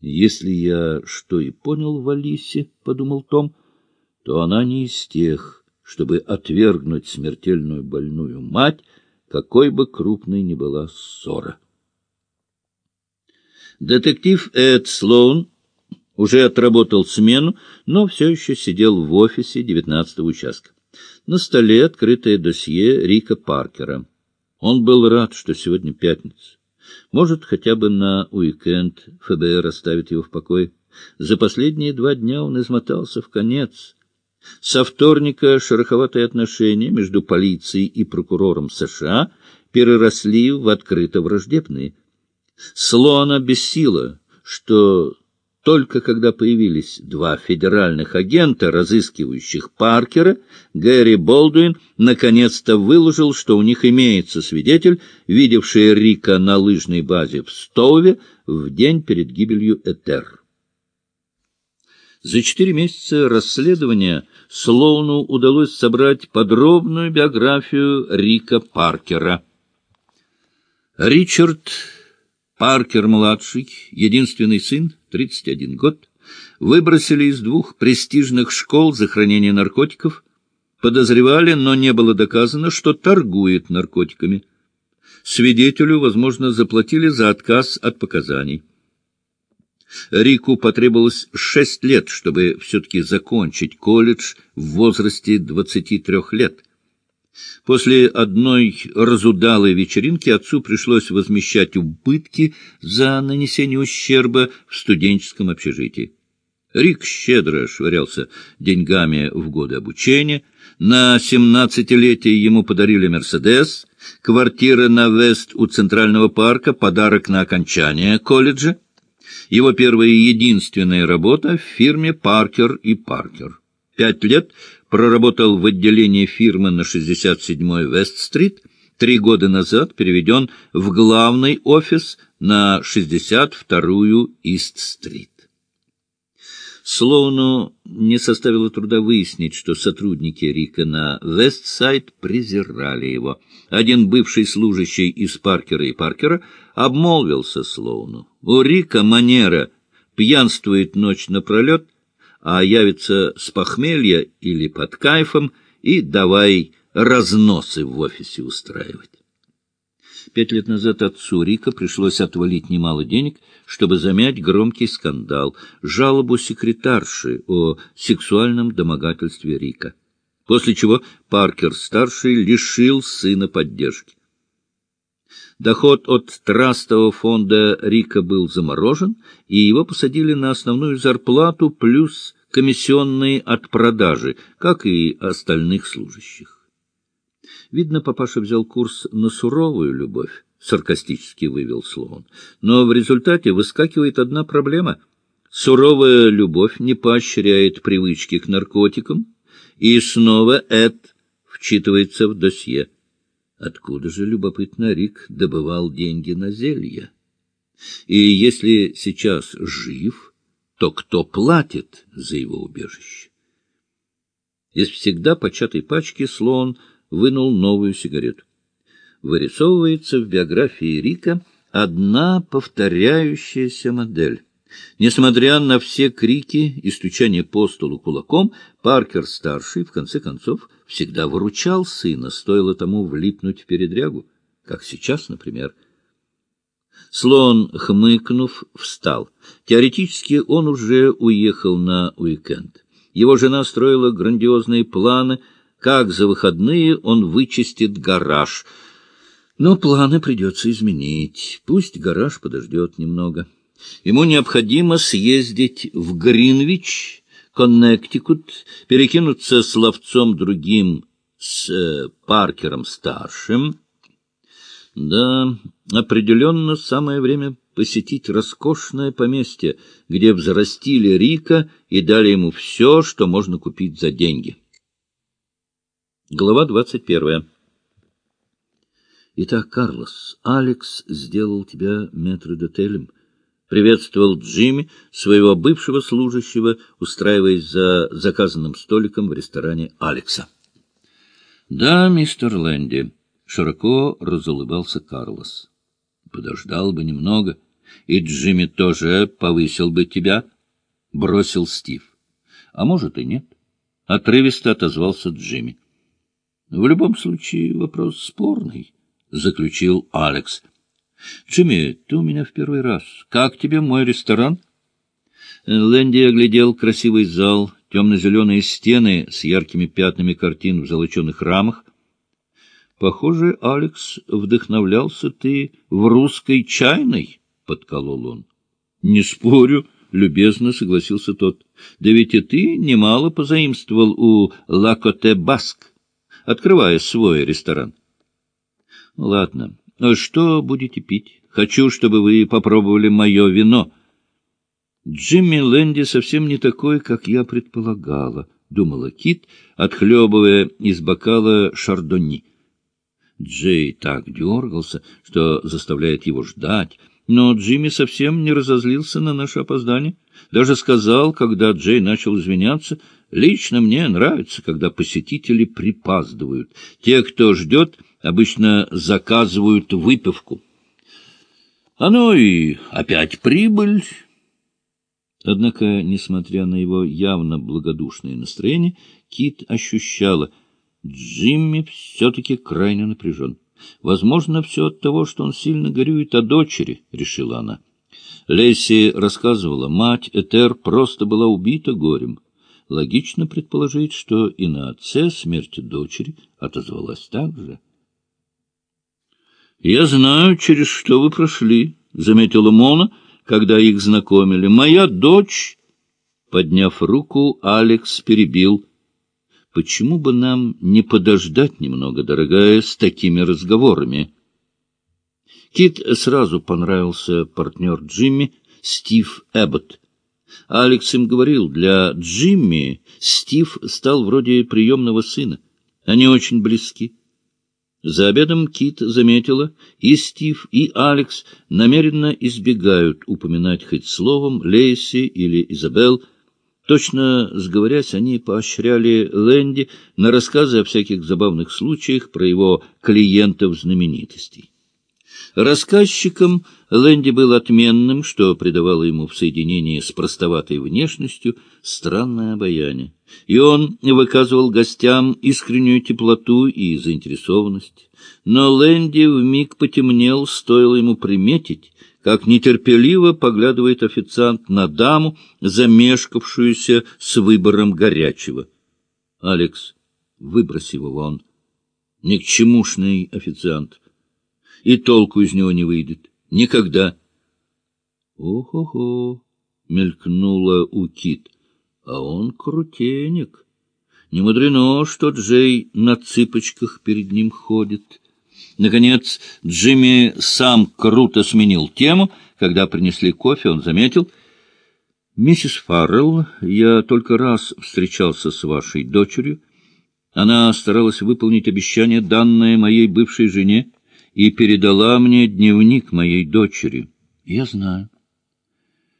Если я что и понял в Алисе, — подумал Том, — то она не из тех, чтобы отвергнуть смертельную больную мать, какой бы крупной ни была ссора. Детектив Эд Слоун уже отработал смену, но все еще сидел в офисе девятнадцатого участка. На столе открытое досье Рика Паркера. Он был рад, что сегодня пятница. Может, хотя бы на уикенд ФБР оставит его в покое. За последние два дня он измотался в конец. Со вторника шероховатые отношения между полицией и прокурором США переросли в открыто враждебные. Слона бессила, что только когда появились два федеральных агента, разыскивающих Паркера, Гэри Болдуин наконец-то выложил, что у них имеется свидетель, видевший Рика на лыжной базе в Стоуве в день перед гибелью Этер. За четыре месяца расследования Слоуну удалось собрать подробную биографию Рика Паркера. Ричард Паркер-младший, единственный сын, 31 год, выбросили из двух престижных школ за хранение наркотиков, подозревали, но не было доказано, что торгует наркотиками. Свидетелю, возможно, заплатили за отказ от показаний. Рику потребовалось шесть лет, чтобы все-таки закончить колледж в возрасте 23 лет — После одной разудалой вечеринки отцу пришлось возмещать убытки за нанесение ущерба в студенческом общежитии. Рик щедро швырялся деньгами в годы обучения. На семнадцатилетие ему подарили «Мерседес», квартира на Вест у Центрального парка, подарок на окончание колледжа. Его первая и единственная работа в фирме «Паркер и Паркер». Пять лет проработал в отделении фирмы на 67-й Вест-стрит, три года назад переведен в главный офис на 62-ю Ист-стрит. Слоуну не составило труда выяснить, что сотрудники Рика на Вестсайд презирали его. Один бывший служащий из Паркера и Паркера обмолвился Слоуну. У Рика манера пьянствует ночь напролет — а явится с похмелья или под кайфом и давай разносы в офисе устраивать. Пять лет назад отцу Рика пришлось отвалить немало денег, чтобы замять громкий скандал, жалобу секретарши о сексуальном домогательстве Рика, после чего Паркер-старший лишил сына поддержки. Доход от трастового фонда Рика был заморожен, и его посадили на основную зарплату плюс комиссионные от продажи, как и остальных служащих. Видно, папаша взял курс на суровую любовь, саркастически вывел Слоун. Но в результате выскакивает одна проблема. Суровая любовь не поощряет привычки к наркотикам, и снова Эд вчитывается в досье. Откуда же, любопытно, Рик добывал деньги на зелье? И если сейчас жив, то кто платит за его убежище? Из всегда початой пачки слон вынул новую сигарету. Вырисовывается в биографии Рика одна повторяющаяся модель. Несмотря на все крики и стучание по столу кулаком, Паркер-старший, в конце концов, всегда выручал сына, стоило тому влипнуть в передрягу, как сейчас, например. Слон, хмыкнув, встал. Теоретически он уже уехал на уикенд. Его жена строила грандиозные планы, как за выходные он вычистит гараж. Но планы придется изменить. Пусть гараж подождет немного. Ему необходимо съездить в Гринвич, Коннектикут, перекинуться словцом другим с э, Паркером-старшим. Да, определенно самое время посетить роскошное поместье, где взрастили Рика и дали ему все, что можно купить за деньги. Глава двадцать первая. Итак, Карлос, Алекс сделал тебя метродотелем — приветствовал Джимми, своего бывшего служащего, устраиваясь за заказанным столиком в ресторане Алекса. — Да, мистер Лэнди, — широко разулыбался Карлос. — Подождал бы немного. И Джимми тоже повысил бы тебя, — бросил Стив. А может и нет. Отрывисто отозвался Джимми. В любом случае вопрос спорный, — заключил Алекс. Джимми, ты у меня в первый раз. Как тебе мой ресторан? Лэнди оглядел красивый зал, темно-зеленые стены с яркими пятнами картин в золоченых рамах. Похоже, Алекс, вдохновлялся ты в русской чайной, — подколол он. — Не спорю, — любезно согласился тот. — Да ведь и ты немало позаимствовал у Лакоте Баск, открывая свой ресторан. — Ладно, что будете пить? Хочу, чтобы вы попробовали мое вино. Джимми Лэнди совсем не такой, как я предполагала, — думала Кит, отхлебывая из бокала шардонни. Джей так дергался, что заставляет его ждать, но Джимми совсем не разозлился на наше опоздание. Даже сказал, когда Джей начал извиняться, «Лично мне нравится, когда посетители припаздывают. Те, кто ждет, обычно заказывают выпивку». Оно и опять прибыль. Однако, несмотря на его явно благодушное настроение, Кит ощущала — Джимми все-таки крайне напряжен. Возможно, все от того, что он сильно горюет о дочери, — решила она. Лесси рассказывала, мать Этер просто была убита горем. Логично предположить, что и на отце смерти дочери отозвалась так же. — Я знаю, через что вы прошли, — заметила Мона, когда их знакомили. — Моя дочь... Подняв руку, Алекс перебил — Почему бы нам не подождать немного, дорогая, с такими разговорами? Кит сразу понравился партнер Джимми, Стив Эббот. Алекс им говорил, для Джимми Стив стал вроде приемного сына. Они очень близки. За обедом Кит заметила, и Стив, и Алекс намеренно избегают упоминать хоть словом Лейси или Изабелл, Точно сговорясь, они поощряли Лэнди на рассказы о всяких забавных случаях про его клиентов-знаменитостей. Рассказчиком Лэнди был отменным, что придавало ему в соединении с простоватой внешностью странное обаяние. И он выказывал гостям искреннюю теплоту и заинтересованность. Но Лэнди вмиг потемнел, стоило ему приметить, как нетерпеливо поглядывает официант на даму, замешкавшуюся с выбором горячего. — Алекс, выброси его вон. Никчемушный официант. И толку из него не выйдет. Никогда. «Ох-охо!» — мелькнула у Кит. «А он крутенек. Не мудрено, что Джей на цыпочках перед ним ходит». Наконец, Джимми сам круто сменил тему. Когда принесли кофе, он заметил. «Миссис Фаррелл, я только раз встречался с вашей дочерью. Она старалась выполнить обещание, данное моей бывшей жене, и передала мне дневник моей дочери. Я знаю».